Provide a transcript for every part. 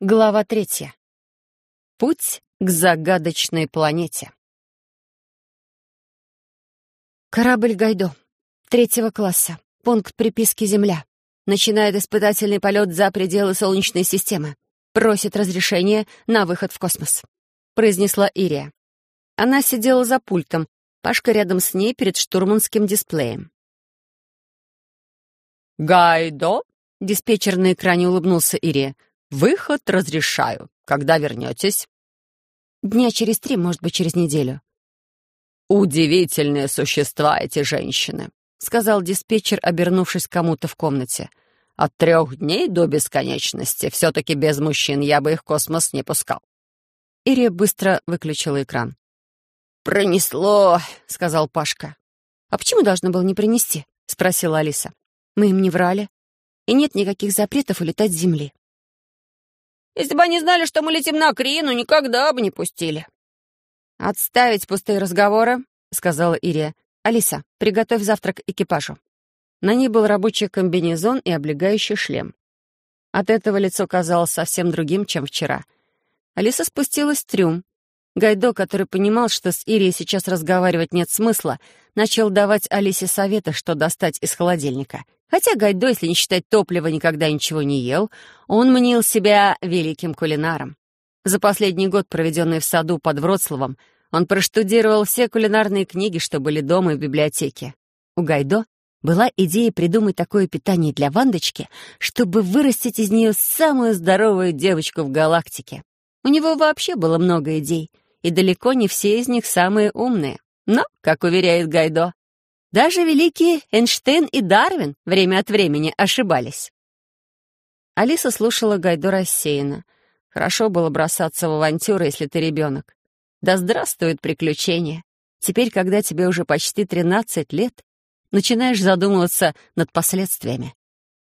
Глава третья. Путь к загадочной планете. Корабль «Гайдо», третьего класса, пункт приписки «Земля». Начинает испытательный полет за пределы Солнечной системы. Просит разрешения на выход в космос. Произнесла Ирия. Она сидела за пультом, Пашка рядом с ней перед штурманским дисплеем. «Гайдо?» — диспетчер на экране улыбнулся Ирия. Выход разрешаю. Когда вернетесь? Дня через три, может быть, через неделю. Удивительные существа эти женщины, сказал диспетчер, обернувшись кому-то в комнате. От трех дней до бесконечности. Все-таки без мужчин я бы их в космос не пускал. Ирия быстро выключила экран. «Пронесло», — сказал Пашка. «А почему должно было не принести?» — спросила Алиса. «Мы им не врали. И нет никаких запретов улетать с Земли». Если бы они знали, что мы летим на Крину, никогда бы не пустили». «Отставить пустые разговоры», — сказала Ирия. «Алиса, приготовь завтрак экипажу». На ней был рабочий комбинезон и облегающий шлем. От этого лицо казалось совсем другим, чем вчера. Алиса спустилась в трюм. Гайдо, который понимал, что с Ирией сейчас разговаривать нет смысла, начал давать Алисе советы, что достать из холодильника — Хотя Гайдо, если не считать топлива, никогда ничего не ел, он мнил себя великим кулинаром. За последний год, проведенный в саду под Вроцлавом, он проштудировал все кулинарные книги, что были дома и в библиотеке. У Гайдо была идея придумать такое питание для Вандочки, чтобы вырастить из нее самую здоровую девочку в галактике. У него вообще было много идей, и далеко не все из них самые умные. Но, как уверяет Гайдо, даже великие Эйнштейн и Дарвин время от времени ошибались. Алиса слушала Гайдо рассеянно. Хорошо было бросаться в авантюры, если ты ребенок. Да здравствует приключения. Теперь, когда тебе уже почти 13 лет, начинаешь задумываться над последствиями.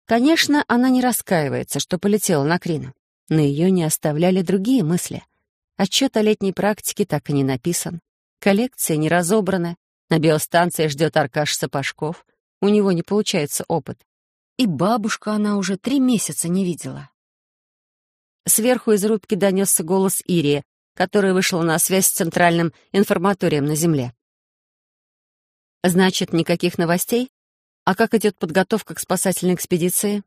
Конечно, она не раскаивается, что полетела на Крину, но ее не оставляли другие мысли. Отчет о летней практике так и не написан. Коллекция не разобрана, на биостанции ждет Аркаш Сапожков. У него не получается опыт. И бабушку она уже три месяца не видела. Сверху из рубки донесся голос Ирии, которая вышла на связь с центральным информаторием на Земле. «Значит, никаких новостей? А как идет подготовка к спасательной экспедиции?»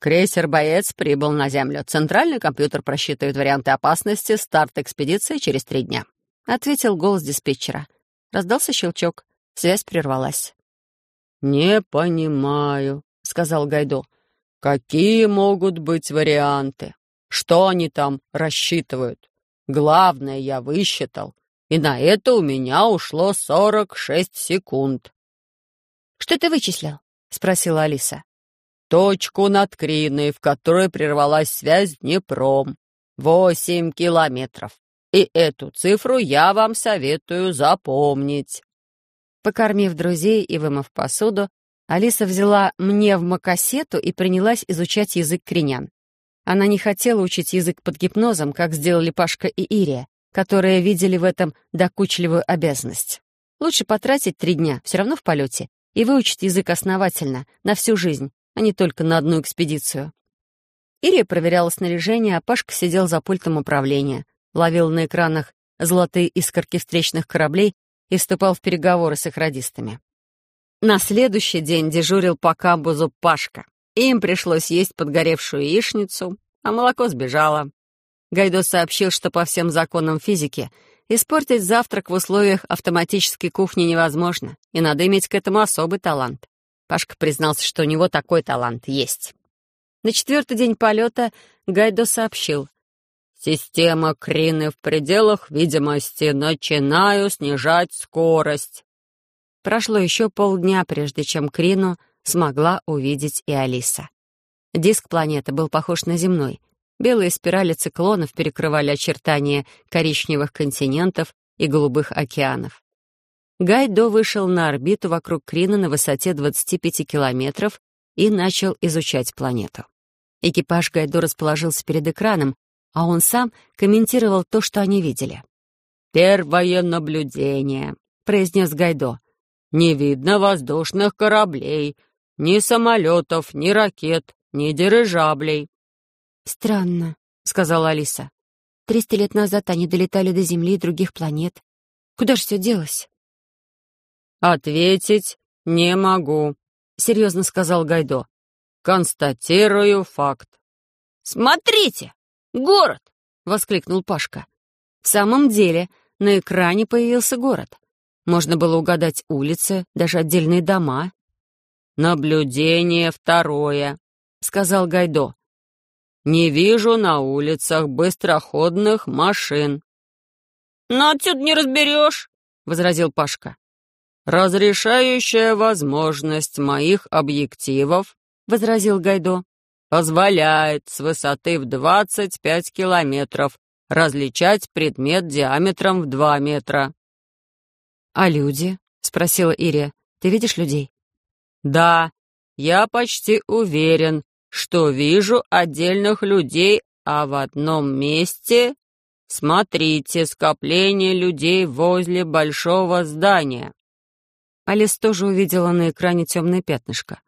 Крейсер «Боец» прибыл на Землю. Центральный компьютер просчитывает варианты опасности. Старт экспедиции через три дня», — ответил голос диспетчера. Раздался щелчок. Связь прервалась. «Не понимаю», — сказал Гайдо. «Какие могут быть варианты? Что они там рассчитывают? Главное, я высчитал, и на это у меня ушло сорок шесть секунд». «Что ты вычислил?» — спросила Алиса. «Точку над Криной, в которой прервалась связь Днепром. Восемь километров. И эту цифру я вам советую запомнить». Покормив друзей и вымыв посуду, Алиса взяла мне в макасету и принялась изучать язык кренян. Она не хотела учить язык под гипнозом, как сделали Пашка и Ирия, которые видели в этом докучливую обязанность. Лучше потратить три дня, все равно в полете, и выучить язык основательно, на всю жизнь, а не только на одну экспедицию. Ирия проверяла снаряжение, а Пашка сидел за пультом управления, ловил на экранах золотые искорки встречных кораблей и вступал в переговоры с их радистами. На следующий день дежурил по камбузу Пашка. Им пришлось есть подгоревшую яичницу, а молоко сбежало. Гайдо сообщил, что по всем законам физики испортить завтрак в условиях автоматической кухни невозможно, и надо иметь к этому особый талант. Пашка признался, что у него такой талант есть. На четвертый день полета Гайдо сообщил — Система Крины в пределах видимости. Начинаю снижать скорость. Прошло еще полдня, прежде чем Крину смогла увидеть и Алиса. Диск планеты был похож на земной. Белые спирали циклонов перекрывали очертания коричневых континентов и голубых океанов. Гайдо вышел на орбиту вокруг Крина на высоте 25 километров и начал изучать планету. Экипаж Гайдо расположился перед экраном, а он сам комментировал то, что они видели. «Первое наблюдение», — произнес Гайдо. «Не видно воздушных кораблей, ни самолетов, ни ракет, ни дирижаблей». «Странно», — сказала Алиса. «Триста лет назад они долетали до Земли и других планет. Куда же все делось?» «Ответить не могу», — серьезно сказал Гайдо. «Констатирую факт». «Смотрите! Город!» — воскликнул Пашка. В самом деле, на экране появился город. Можно было угадать улицы, даже отдельные дома. «Наблюдение второе», — сказал Гайдо. «Не вижу на улицах быстроходных машин». «Но отсюда не разберешь», — возразил Пашка. «Разрешающая возможность моих объективов», — возразил Гайдо, «позволяет с высоты в 25 километров различать предмет диаметром в 2 метра». «А люди?» — спросила Ирия. «Ты видишь людей?» «Да, я почти уверен, что вижу отдельных людей, а в одном месте... Смотрите, скопление людей возле большого здания». Алис тоже увидела на экране темное пятнышко.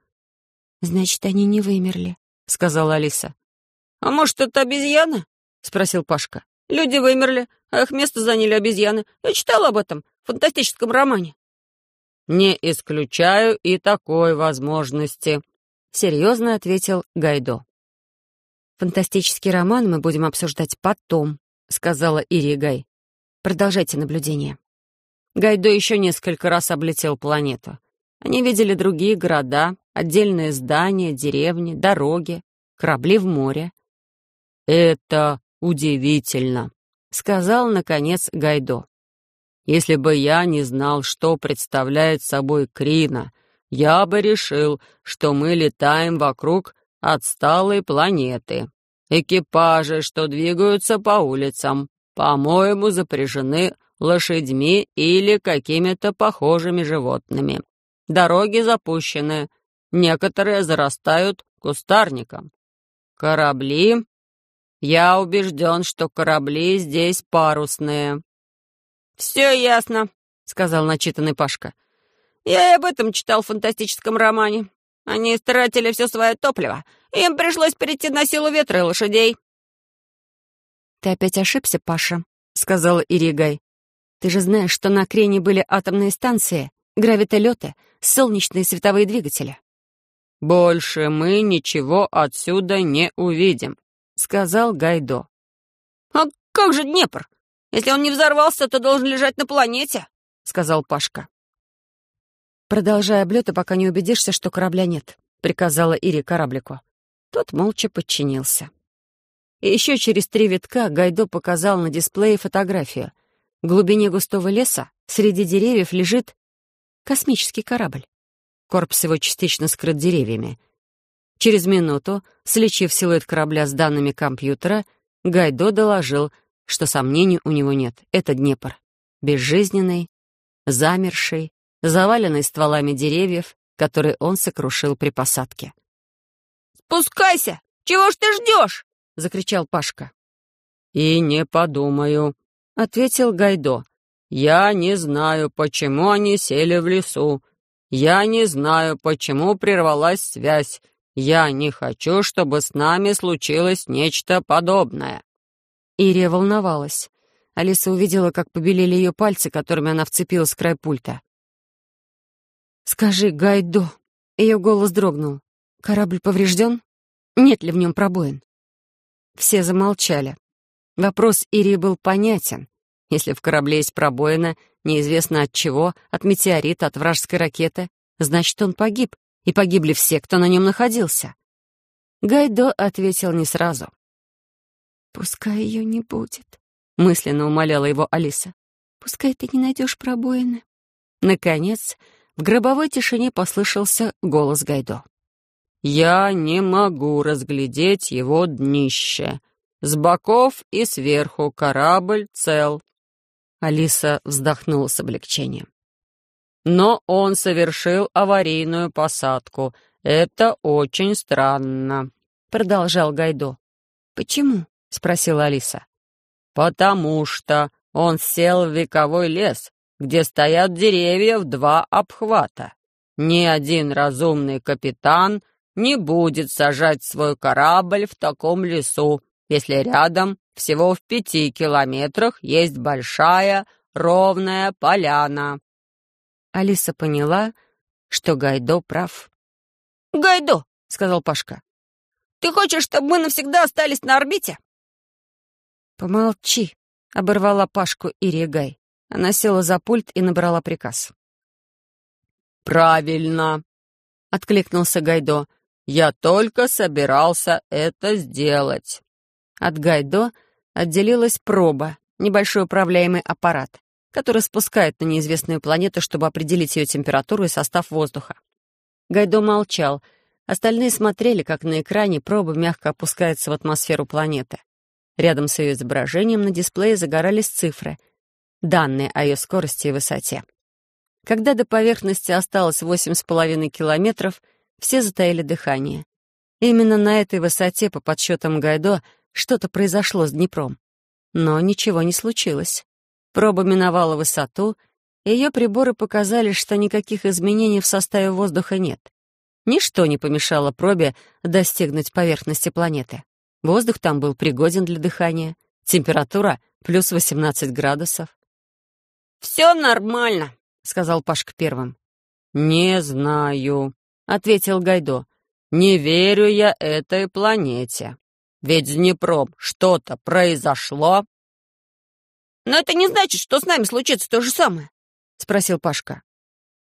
«Значит, они не вымерли», — сказала Алиса. «А может, это обезьяны?» — спросил Пашка. «Люди вымерли, а их место заняли обезьяны. Я читал об этом в фантастическом романе». «Не исключаю и такой возможности», — серьезно ответил Гайдо. «Фантастический роман мы будем обсуждать потом», — сказала Ирия Гай. «Продолжайте наблюдение». Гайдо еще несколько раз облетел планету. Они видели другие города, отдельные здания, деревни, дороги, корабли в море. «Это удивительно», — сказал, наконец, Гайдо. Если бы я не знал, что представляет собой Крина, я бы решил, что мы летаем вокруг отсталой планеты. Экипажи, что двигаются по улицам, по-моему, запряжены лошадьми или какими-то похожими животными. Дороги запущены, некоторые зарастают кустарником. Корабли... Я убежден, что корабли здесь парусные. «Все ясно», — сказал начитанный Пашка. «Я и об этом читал в фантастическом романе. Они истратили все свое топливо, им пришлось перейти на силу ветра и лошадей». «Ты опять ошибся, Паша», — сказала Иригай. «Ты же знаешь, что на Крене были атомные станции, гравитолеты, солнечные световые двигатели». «Больше мы ничего отсюда не увидим», — сказал Гайдо. «А как же Днепр? Если он не взорвался, то должен лежать на планете», — сказал Пашка. «Продолжай облеты, пока не убедишься, что корабля нет», — приказала Ири кораблику. Тот молча подчинился. И еще через три витка Гайдо показал на дисплее фотографию. В глубине густого леса среди деревьев лежит космический корабль. Корпус его частично скрыт деревьями. Через минуту, слечив силуэт корабля с данными компьютера, Гайдо доложил, что сомнений у него нет. Это Днепр. Безжизненный, замерший, заваленный стволами деревьев, которые он сокрушил при посадке. «Спускайся! Чего ж ты ждешь?» — закричал Пашка. «И не подумаю», — ответил Гайдо. «Я не знаю, почему они сели в лесу. Я не знаю, почему прервалась связь. Я не хочу, чтобы с нами случилось нечто подобное». Ирия волновалась. Алиса увидела, как побелели ее пальцы, которыми она вцепилась в край пульта. «Скажи, Гайдо!» Ее голос дрогнул. «Корабль поврежден? Нет ли в нем пробоин?» Все замолчали. Вопрос Ирии был понятен. Если в корабле есть пробоина, неизвестно от чего, от метеорита, от вражеской ракеты, значит, он погиб, и погибли все, кто на нем находился. Гайдо ответил не сразу. «Пускай ее не будет», — мысленно умоляла его Алиса. «Пускай ты не найдешь пробоины». Наконец, в гробовой тишине послышался голос Гайдо. «Я не могу разглядеть его днище. С боков и сверху корабль цел». Алиса вздохнула с облегчением. «Но он совершил аварийную посадку. Это очень странно», — продолжал Гайдо. «Почему?» — спросила Алиса. «Потому что он сел в вековой лес, где стоят деревья в два обхвата. Ни один разумный капитан не будет сажать свой корабль в таком лесу, если рядом, всего в пяти километрах, есть большая ровная поляна». Алиса поняла, что Гайдо прав. «Гайдо», — сказал Пашка, — «ты хочешь, чтобы мы навсегда остались на орбите?» «Помолчи», — оборвала Пашку Ирия Гай. Она села за пульт и набрала приказ. «Правильно», — откликнулся Гайдо. «Я только собирался это сделать». От Гайдо отделилась проба, небольшой управляемый аппарат, который спускает на неизвестную планету, чтобы определить ее температуру и состав воздуха. Гайдо молчал. Остальные смотрели, как на экране проба мягко опускается в атмосферу планеты. Рядом с ее изображением на дисплее загорались цифры, данные о ее скорости и высоте. Когда до поверхности осталось восемь с половиной километров, все затаили дыхание. Именно на этой высоте, по подсчетам Гайдо, что-то произошло с Днепром. Но ничего не случилось. Проба миновала высоту, и ее приборы показали, что никаких изменений в составе воздуха нет. Ничто не помешало пробе достигнуть поверхности планеты. Воздух там был пригоден для дыхания. Температура — плюс 18 градусов. «Все нормально», — сказал Пашка первым. «Не знаю», — ответил Гайдо. «Не верю я этой планете. Ведь с Днепром что-то произошло». «Но это не значит, что с нами случится то же самое», — спросил Пашка.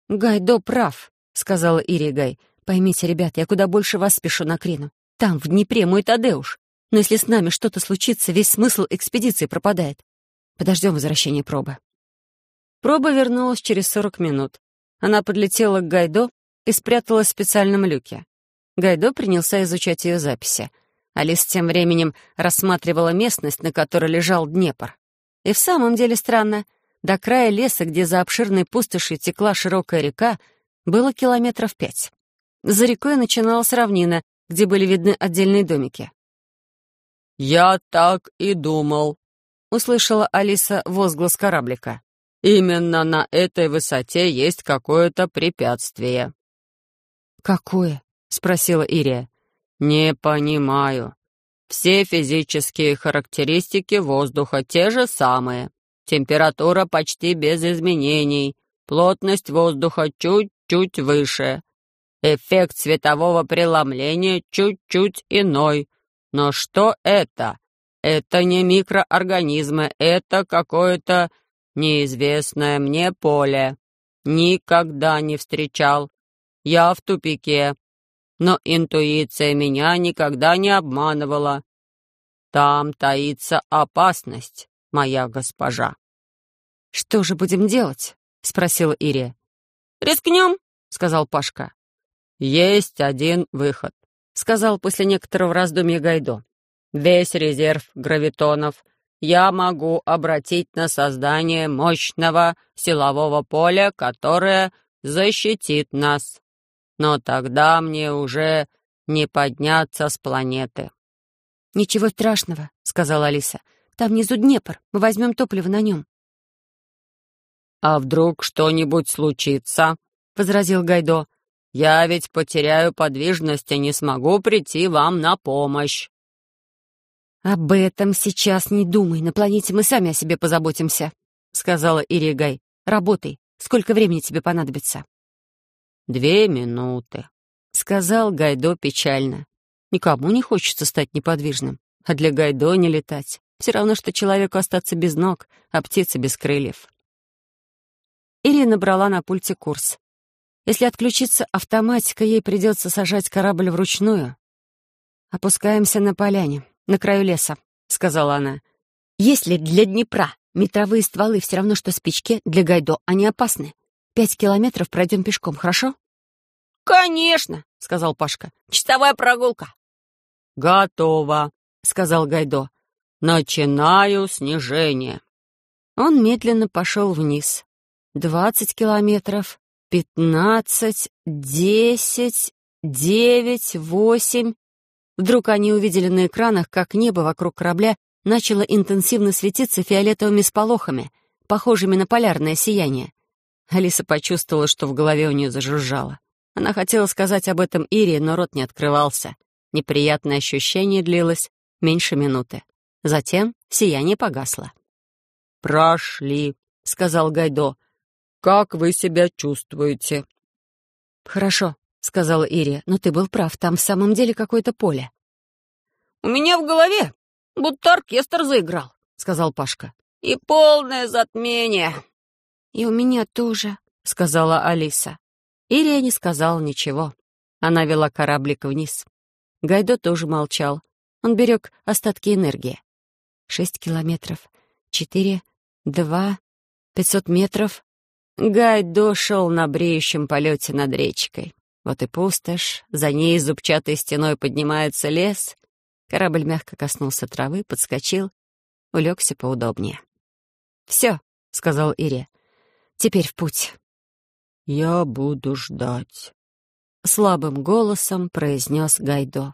«Гайдо прав», — сказала Ирия Гай. «Поймите, ребят, я куда больше вас спешу на Крину. Там, в Днепре, мой Тадеуш. Но если с нами что-то случится, весь смысл экспедиции пропадает. Подождем возвращения пробы». Проба вернулась через сорок минут. Она подлетела к Гайдо и спряталась в специальном люке. Гайдо принялся изучать ее записи. Алис тем временем рассматривала местность, на которой лежал Днепр. И в самом деле странно. До края леса, где за обширной пустошью текла широкая река, было километров пять. За рекой начиналась равнина, где были видны отдельные домики. «Я так и думал», — услышала Алиса возглас кораблика. «Именно на этой высоте есть какое-то препятствие». «Какое?» — спросила Ирия. «Не понимаю. Все физические характеристики воздуха те же самые. Температура почти без изменений, плотность воздуха чуть-чуть выше, Эффект светового преломления чуть-чуть иной. Но что это? Это не микроорганизмы, это какое-то неизвестное мне поле. Никогда не встречал. Я в тупике. Но интуиция меня никогда не обманывала. Там таится опасность, моя госпожа. «Что же будем делать?» — спросила Ирия. «Рискнем», — сказал Пашка. «Есть один выход», — сказал после некоторого раздумья Гайдо. «Весь резерв гравитонов я могу обратить на создание мощного силового поля, которое защитит нас. Но тогда мне уже не подняться с планеты». «Ничего страшного», — сказала Алиса. «Там внизу Днепр. Мы возьмем топливо на нем». «А вдруг что-нибудь случится?» — возразил Гайдо. Я ведь потеряю подвижность и не смогу прийти вам на помощь». «Об этом сейчас не думай. На планете мы сами о себе позаботимся», — сказала Иригай. «Работай. Сколько времени тебе понадобится?» «Две минуты», — сказал Гайдо печально. «Никому не хочется стать неподвижным, а для Гайдо не летать. Все равно, что человеку остаться без ног, а птице без крыльев». Ирина брала на пульте курс. Если отключится автоматика, ей придется сажать корабль вручную. «Опускаемся на поляне, на краю леса», — сказала она. «Если для Днепра метровые стволы все равно, что спички, для Гайдо они опасны. Пять километров пройдем пешком, хорошо?» «Конечно», — сказал Пашка. «Часовая прогулка». «Готово», — сказал Гайдо. «Начинаю снижение». Он медленно пошел вниз. Двадцать километров, Пятнадцать, десять, девять, восемь. Вдруг они увидели на экранах, как небо вокруг корабля начало интенсивно светиться фиолетовыми сполохами, похожими на полярное сияние. Алиса почувствовала, что в голове у нее зажужжало. Она хотела сказать об этом Ире, но рот не открывался. Неприятное ощущение длилось меньше минуты. Затем сияние погасло. «Прошли», — сказал Гайдо. «Как вы себя чувствуете?» «Хорошо», — сказала Ирия, — «но ты был прав, там в самом деле какое-то поле». «У меня в голове будто оркестр заиграл», — сказал Пашка. «И полное затмение». «И у меня тоже», — сказала Алиса. Ирия не сказала ничего. Она вела кораблик вниз. Гайдо тоже молчал. Он берег остатки энергии. Шесть километров. Четыре. Два. Пятьсот метров. Гайдо шел на бреющем полете над речкой. Вот и пустошь. За ней зубчатой стеной поднимается лес. Корабль мягко коснулся травы, подскочил, улегся поудобнее. «Все», — сказал Ире. «Теперь в путь». «Я буду ждать», — слабым голосом произнес Гайдо.